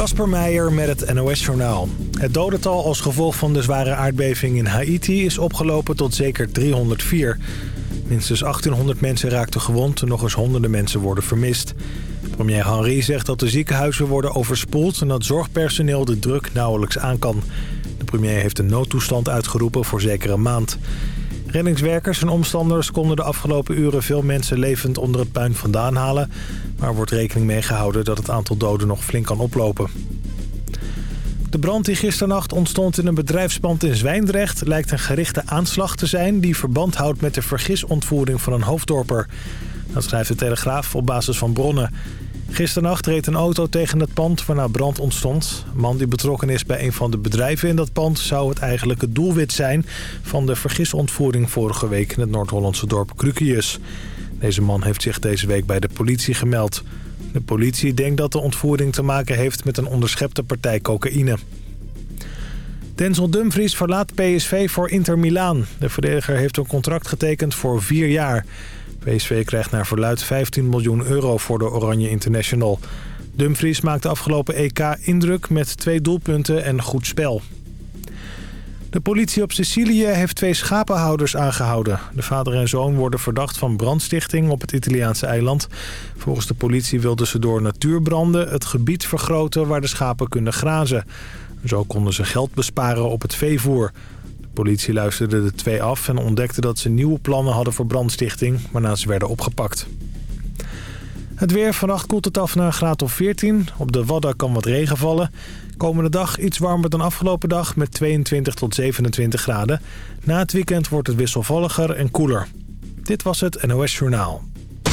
Kasper Meijer met het NOS-journaal. Het dodental als gevolg van de zware aardbeving in Haiti is opgelopen tot zeker 304. Minstens 1800 mensen raakten gewond en nog eens honderden mensen worden vermist. Premier Henry zegt dat de ziekenhuizen worden overspoeld... en dat zorgpersoneel de druk nauwelijks aan kan. De premier heeft een noodtoestand uitgeroepen voor zeker een maand. Reddingswerkers en omstanders konden de afgelopen uren veel mensen levend onder het puin vandaan halen. Maar wordt rekening mee gehouden dat het aantal doden nog flink kan oplopen. De brand die gisternacht ontstond in een bedrijfspand in Zwijndrecht... lijkt een gerichte aanslag te zijn die verband houdt met de vergisontvoering van een hoofddorper. Dat schrijft de Telegraaf op basis van bronnen. Gisternacht reed een auto tegen het pand waarna brand ontstond. Een man die betrokken is bij een van de bedrijven in dat pand... zou het eigenlijke doelwit zijn van de vergisontvoering vorige week... in het Noord-Hollandse dorp Krukius. Deze man heeft zich deze week bij de politie gemeld. De politie denkt dat de ontvoering te maken heeft met een onderschepte partij cocaïne. Denzel Dumfries verlaat PSV voor Inter Milaan. De verdediger heeft een contract getekend voor vier jaar... PSV krijgt naar verluid 15 miljoen euro voor de Oranje International. Dumfries maakte afgelopen EK indruk met twee doelpunten en goed spel. De politie op Sicilië heeft twee schapenhouders aangehouden. De vader en zoon worden verdacht van brandstichting op het Italiaanse eiland. Volgens de politie wilden ze door natuurbranden het gebied vergroten waar de schapen kunnen grazen. Zo konden ze geld besparen op het veevoer politie luisterde de twee af en ontdekte dat ze nieuwe plannen hadden voor brandstichting, waarna ze werden opgepakt. Het weer. Vannacht koelt het af naar een graad of 14. Op de Wadden kan wat regen vallen. Komende dag iets warmer dan afgelopen dag met 22 tot 27 graden. Na het weekend wordt het wisselvalliger en koeler. Dit was het NOS Journaal.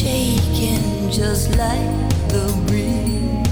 shaking just like the breeze.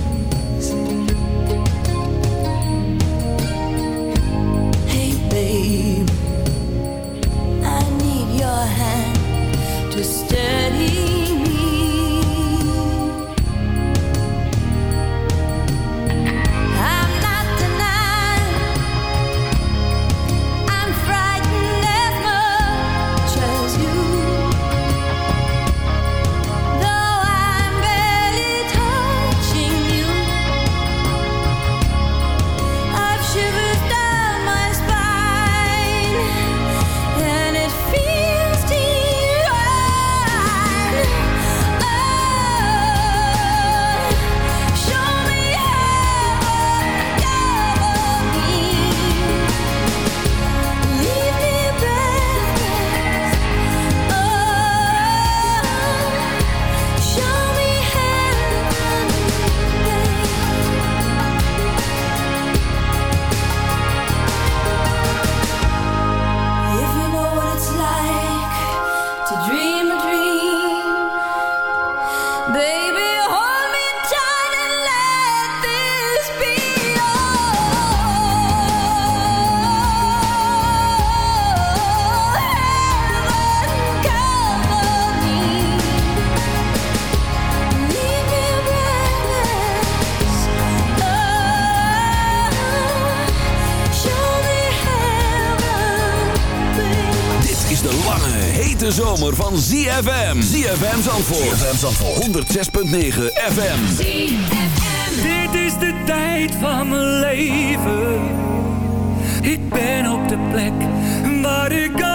ZFM Zandvoort. ZFM Zandvoort. 106.9 FM. ZFM. Dit is de tijd van mijn leven. Ik ben op de plek waar ik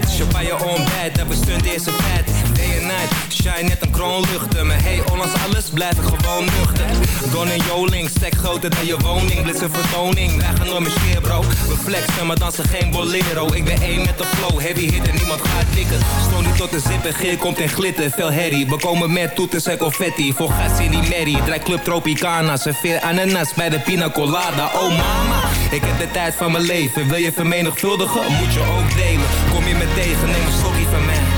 kwijt. Champagne on bed, dat we stunt eerste vet. Day and night, shine net een kroon luchten. Maar hey, ondanks alles blijf ik gewoon nuchter. Don en Joling, stek groter dan je woning. Blitz vertoning, wij gaan door mijn scheer bro. We flexen, maar dansen geen bolero. Ik ben één met de flow, heavy hit en niemand gaat tikken. Stoon niet tot de zippen, geer komt en glitter. Veel herrie, we komen met toeters en confetti. Voor gas in die merrie, draai club Tropicana. Serveer ananas bij de pina colada. Oh mama, ik heb de tijd van mijn leven. Wil je vermenigvuldigen, moet je ook Kom je me tegen, neem slokje van mij.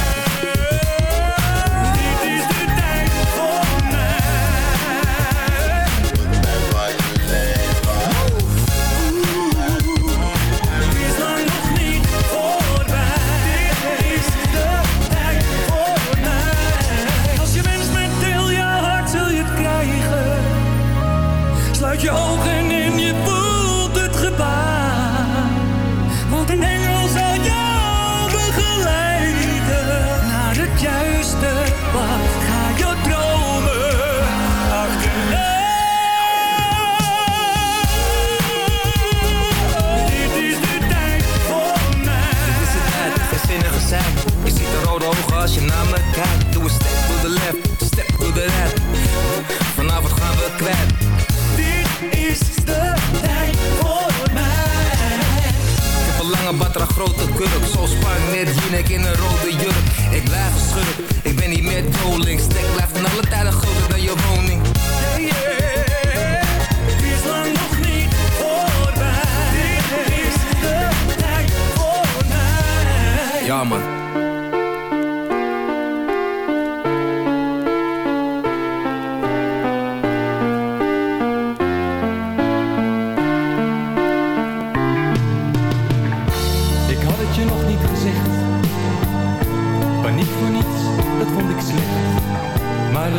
grote kurk. zoals spark net Jinek in een rode jurk. Ik blijf een schurk, ik ben niet meer trolling. Stek blijft van alle tijden groter dan je woning. Hey, yeah. Nog niet voorbij. Dit is de tijd voor mij. Ja man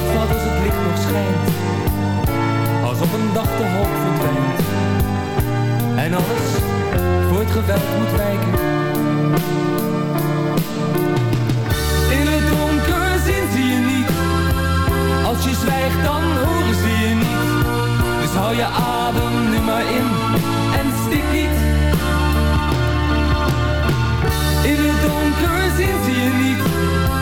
als het licht nog schijnt. Als op een dag de hoop verdwijnt. En alles voor het geweld moet wijken. In het donker zien zie je niet. Als je zwijgt dan horen ze je niet. Dus hou je adem nu maar in En stik niet. In het donker zien zie je niet.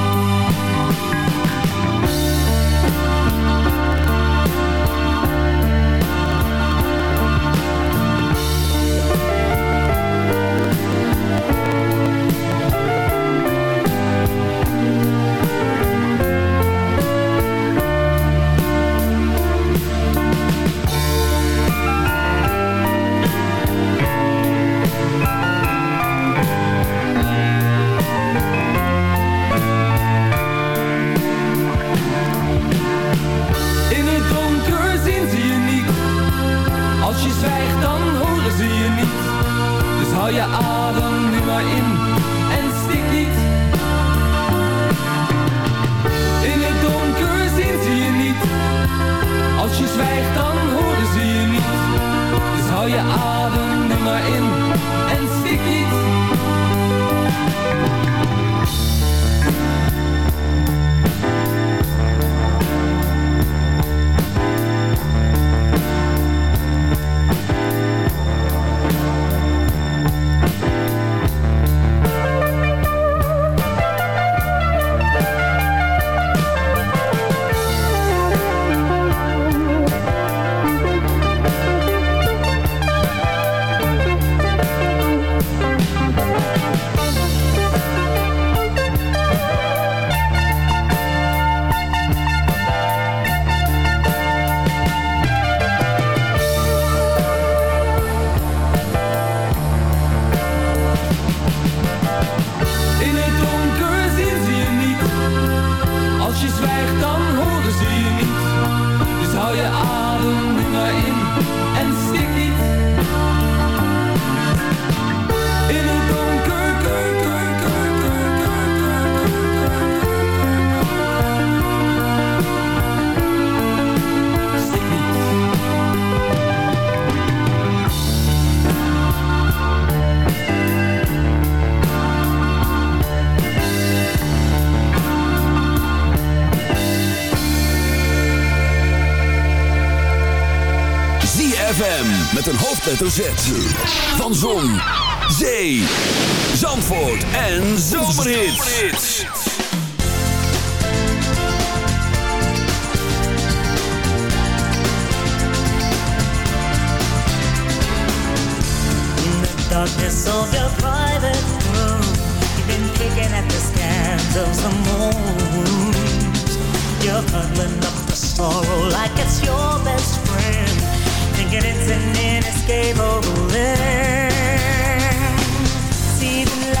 met een hoofdletter Z. Van Zon, Zee, Zandvoort en Zomerhits. In the darkness of your private room You've been kicking at the scans of the moon You're huddling up the sorrow like it's your best friend and it's an inescapable end. See the light.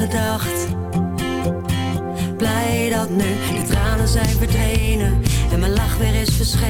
gedacht. Blij dat nu de tranen zijn verdwenen en mijn lach weer is verschenen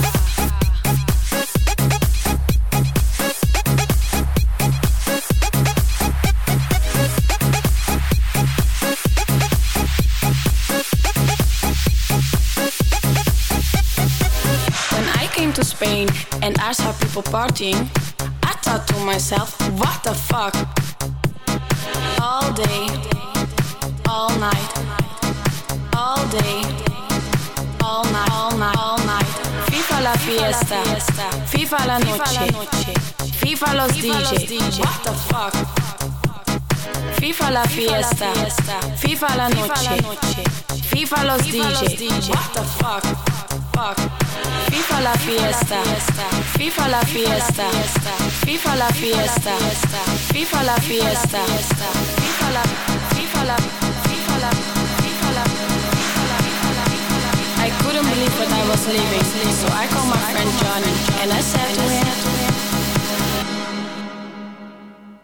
Spain and I saw people partying, I thought to myself, what the fuck? All day, all night, all day, all night, all night, all night. Viva la fiesta, viva la noche, viva los DJ. What the fuck? Viva la fiesta, viva la noche, viva los DJ. What the fuck? Fuck. Viva la fiesta, viva la fiesta, viva la fiesta, viva la fiesta, viva la, viva la, viva la, la. I couldn't believe what I was living, so I called my friend Johnny and I said to him,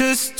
Just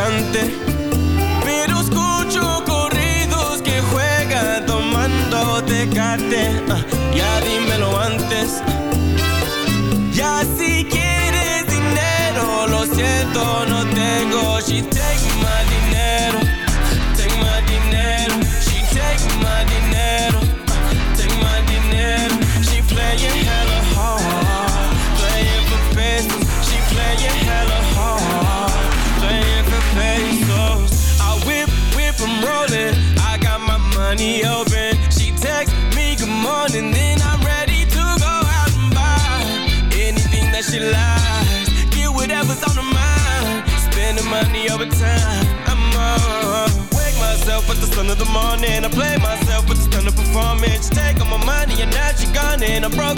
Pero escucho corridos que juega tomando tecate. Uh, ya dímelo antes. Ya si quieres dinero, lo siento, no Bro. broke